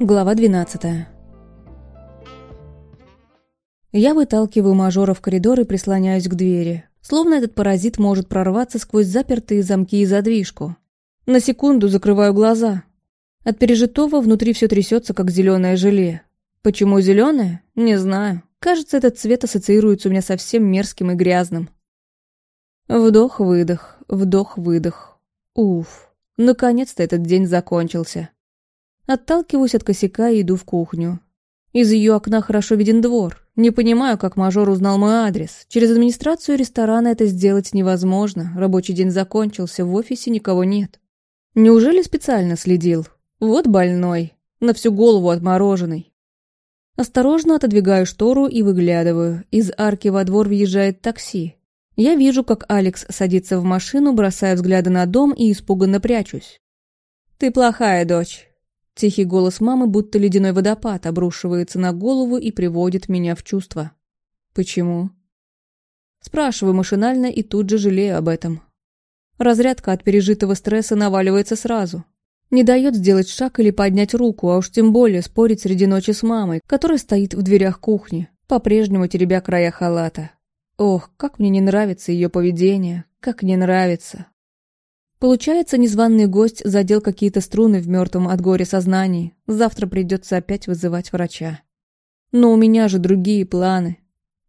Глава 12 Я выталкиваю мажора в коридор и прислоняюсь к двери. Словно этот паразит может прорваться сквозь запертые замки и задвижку. На секунду закрываю глаза. От пережитого внутри все трясется, как зеленое желе. Почему зеленое? Не знаю. Кажется, этот цвет ассоциируется у меня совсем мерзким и грязным. Вдох-выдох, вдох-выдох. Уф, наконец-то этот день закончился. Отталкиваюсь от косяка и иду в кухню. Из ее окна хорошо виден двор. Не понимаю, как мажор узнал мой адрес. Через администрацию ресторана это сделать невозможно. Рабочий день закончился, в офисе никого нет. Неужели специально следил? Вот больной. На всю голову отмороженный. Осторожно отодвигаю штору и выглядываю. Из арки во двор въезжает такси. Я вижу, как Алекс садится в машину, бросая взгляды на дом и испуганно прячусь. «Ты плохая дочь. Тихий голос мамы, будто ледяной водопад, обрушивается на голову и приводит меня в чувство. Почему? Спрашиваю машинально и тут же жалею об этом. Разрядка от пережитого стресса наваливается сразу. Не дает сделать шаг или поднять руку, а уж тем более спорить среди ночи с мамой, которая стоит в дверях кухни, по-прежнему теребя края халата. Ох, как мне не нравится ее поведение, как не нравится. Получается, незваный гость задел какие-то струны в мертвом от горя сознании. Завтра придется опять вызывать врача. Но у меня же другие планы.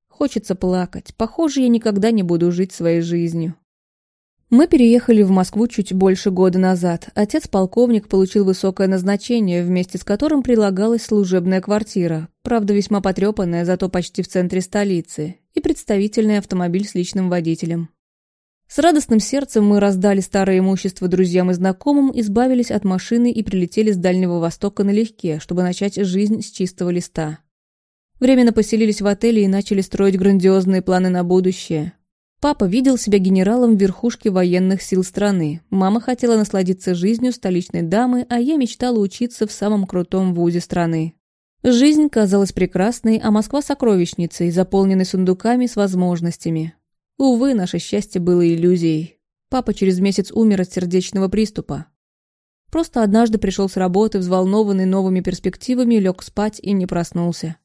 Хочется плакать. Похоже, я никогда не буду жить своей жизнью. Мы переехали в Москву чуть больше года назад. Отец-полковник получил высокое назначение, вместе с которым прилагалась служебная квартира, правда весьма потрепанная, зато почти в центре столицы, и представительный автомобиль с личным водителем. С радостным сердцем мы раздали старое имущество друзьям и знакомым, избавились от машины и прилетели с Дальнего Востока налегке, чтобы начать жизнь с чистого листа. Временно поселились в отеле и начали строить грандиозные планы на будущее. Папа видел себя генералом в верхушке военных сил страны. Мама хотела насладиться жизнью столичной дамы, а я мечтала учиться в самом крутом вузе страны. Жизнь казалась прекрасной, а Москва сокровищницей, заполненной сундуками с возможностями. Увы, наше счастье было иллюзией. Папа через месяц умер от сердечного приступа. Просто однажды пришел с работы, взволнованный новыми перспективами, лег спать и не проснулся.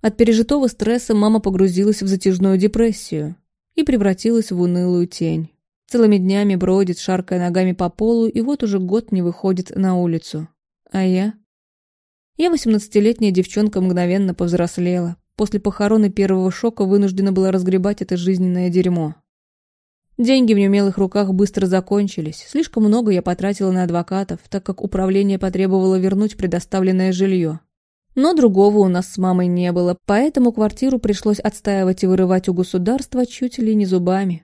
От пережитого стресса мама погрузилась в затяжную депрессию и превратилась в унылую тень. Целыми днями бродит, шаркая ногами по полу, и вот уже год не выходит на улицу. А я? Я восемнадцатилетняя девчонка мгновенно повзрослела, После похорон и первого шока вынуждена была разгребать это жизненное дерьмо. Деньги в неумелых руках быстро закончились. Слишком много я потратила на адвокатов, так как управление потребовало вернуть предоставленное жилье. Но другого у нас с мамой не было, поэтому квартиру пришлось отстаивать и вырывать у государства чуть ли не зубами.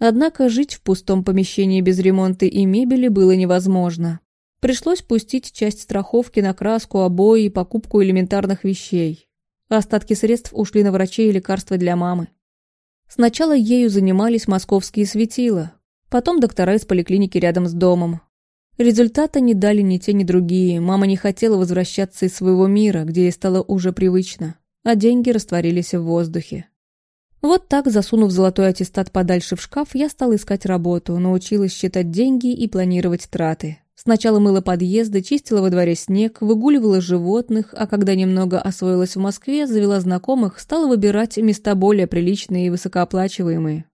Однако жить в пустом помещении без ремонта и мебели было невозможно. Пришлось пустить часть страховки на краску, обои и покупку элементарных вещей. Остатки средств ушли на врачей и лекарства для мамы. Сначала ею занимались московские светила, потом доктора из поликлиники рядом с домом. Результата не дали ни те, ни другие. Мама не хотела возвращаться из своего мира, где ей стало уже привычно, а деньги растворились в воздухе. Вот так, засунув золотой аттестат подальше в шкаф, я стала искать работу, научилась считать деньги и планировать траты. Сначала мыла подъезды, чистила во дворе снег, выгуливала животных, а когда немного освоилась в Москве, завела знакомых, стала выбирать места более приличные и высокооплачиваемые.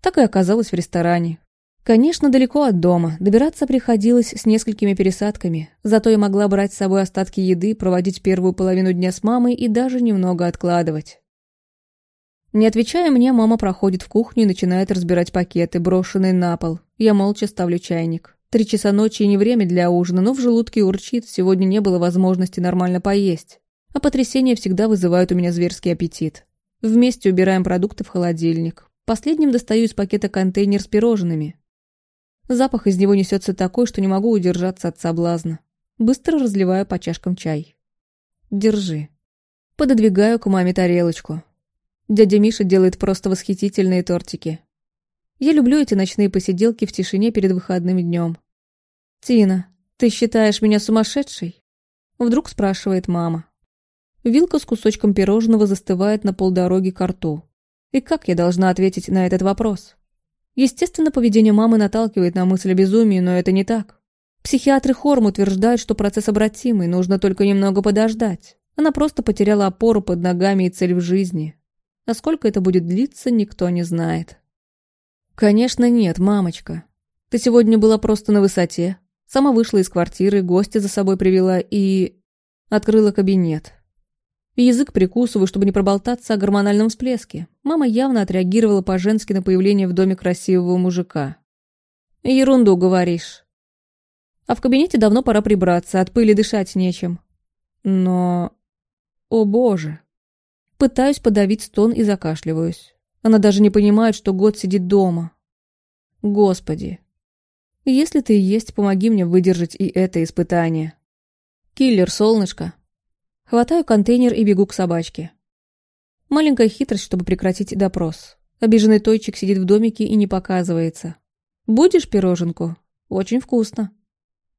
Так и оказалась в ресторане. Конечно, далеко от дома, добираться приходилось с несколькими пересадками, зато я могла брать с собой остатки еды, проводить первую половину дня с мамой и даже немного откладывать. Не отвечая мне, мама проходит в кухню и начинает разбирать пакеты, брошенные на пол. Я молча ставлю чайник. Три часа ночи не время для ужина, но в желудке урчит, сегодня не было возможности нормально поесть. А потрясения всегда вызывают у меня зверский аппетит. Вместе убираем продукты в холодильник. Последним достаю из пакета контейнер с пирожными. Запах из него несется такой, что не могу удержаться от соблазна. Быстро разливаю по чашкам чай. Держи. Пододвигаю к маме тарелочку. Дядя Миша делает просто восхитительные тортики. Я люблю эти ночные посиделки в тишине перед выходным днем. «Тина, ты считаешь меня сумасшедшей?» Вдруг спрашивает мама. Вилка с кусочком пирожного застывает на полдороги к рту. И как я должна ответить на этот вопрос? Естественно, поведение мамы наталкивает на мысль о безумии, но это не так. Психиатры Хорм утверждают, что процесс обратимый, нужно только немного подождать. Она просто потеряла опору под ногами и цель в жизни. А сколько это будет длиться, никто не знает. Конечно, нет, мамочка. Ты сегодня была просто на высоте. Сама вышла из квартиры, гостя за собой привела и... Открыла кабинет. Язык прикусываю, чтобы не проболтаться о гормональном всплеске. Мама явно отреагировала по-женски на появление в доме красивого мужика. «Ерунду говоришь. А в кабинете давно пора прибраться, от пыли дышать нечем. Но... О боже!» Пытаюсь подавить стон и закашливаюсь. Она даже не понимает, что год сидит дома. Господи. Если ты есть, помоги мне выдержать и это испытание. Киллер, солнышко. Хватаю контейнер и бегу к собачке. Маленькая хитрость, чтобы прекратить допрос. Обиженный Тойчик сидит в домике и не показывается. «Будешь пироженку? Очень вкусно».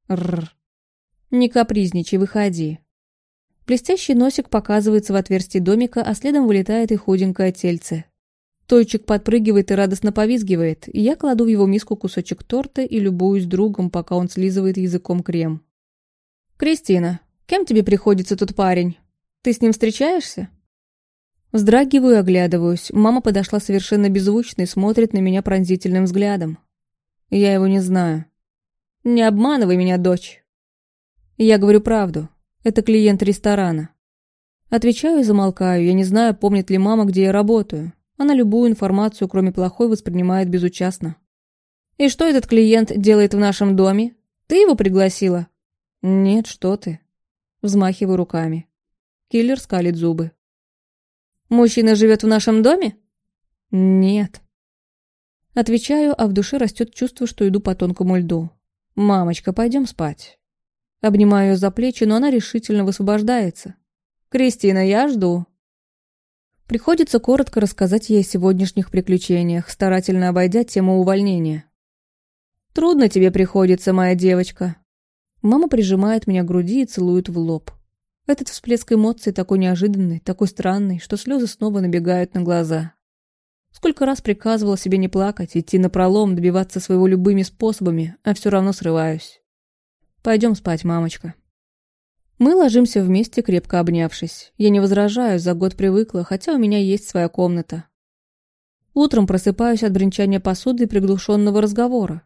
Рр. Не капризничай, выходи. Блестящий носик показывается в отверстии домика, а следом вылетает и худенькое тельце. Тойчик подпрыгивает и радостно повизгивает, я кладу в его миску кусочек торта и любуюсь другом, пока он слизывает языком крем. «Кристина, кем тебе приходится тут парень? Ты с ним встречаешься?» Вздрагиваю и оглядываюсь. Мама подошла совершенно беззвучно и смотрит на меня пронзительным взглядом. Я его не знаю. «Не обманывай меня, дочь!» Я говорю правду. Это клиент ресторана. Отвечаю и замолкаю. Я не знаю, помнит ли мама, где я работаю. Она любую информацию, кроме плохой, воспринимает безучастно. «И что этот клиент делает в нашем доме? Ты его пригласила?» «Нет, что ты». Взмахиваю руками. Киллер скалит зубы. «Мужчина живет в нашем доме?» «Нет». Отвечаю, а в душе растет чувство, что иду по тонкому льду. «Мамочка, пойдем спать». Обнимаю ее за плечи, но она решительно высвобождается. «Кристина, я жду». Приходится коротко рассказать ей о сегодняшних приключениях, старательно обойдя тему увольнения. «Трудно тебе приходится, моя девочка», Мама прижимает меня к груди и целует в лоб. Этот всплеск эмоций такой неожиданный, такой странный, что слезы снова набегают на глаза. Сколько раз приказывала себе не плакать, идти на пролом, добиваться своего любыми способами, а все равно срываюсь. Пойдем спать, мамочка. Мы ложимся вместе, крепко обнявшись. Я не возражаю, за год привыкла, хотя у меня есть своя комната. Утром просыпаюсь от бренчания посуды и приглушенного разговора.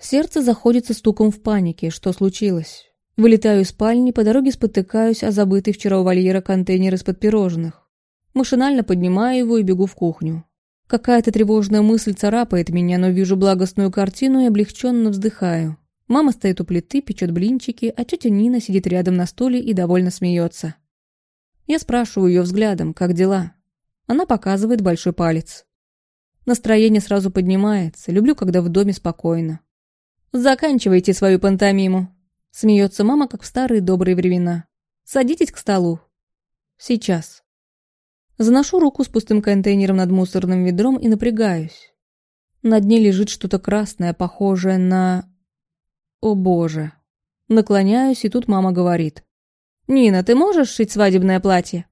Сердце заходится стуком в панике. Что случилось? Вылетаю из спальни, по дороге спотыкаюсь о забытый вчера у вольера контейнер из-под пирожных. Машинально поднимаю его и бегу в кухню. Какая-то тревожная мысль царапает меня, но вижу благостную картину и облегченно вздыхаю. Мама стоит у плиты, печет блинчики, а тетя Нина сидит рядом на стуле и довольно смеется. Я спрашиваю ее взглядом, как дела. Она показывает большой палец. Настроение сразу поднимается, люблю, когда в доме спокойно. «Заканчивайте свою пантомиму», — смеется мама, как в старые добрые времена. «Садитесь к столу». «Сейчас». Заношу руку с пустым контейнером над мусорным ведром и напрягаюсь. На дне лежит что-то красное, похожее на... О боже. Наклоняюсь, и тут мама говорит. «Нина, ты можешь шить свадебное платье?»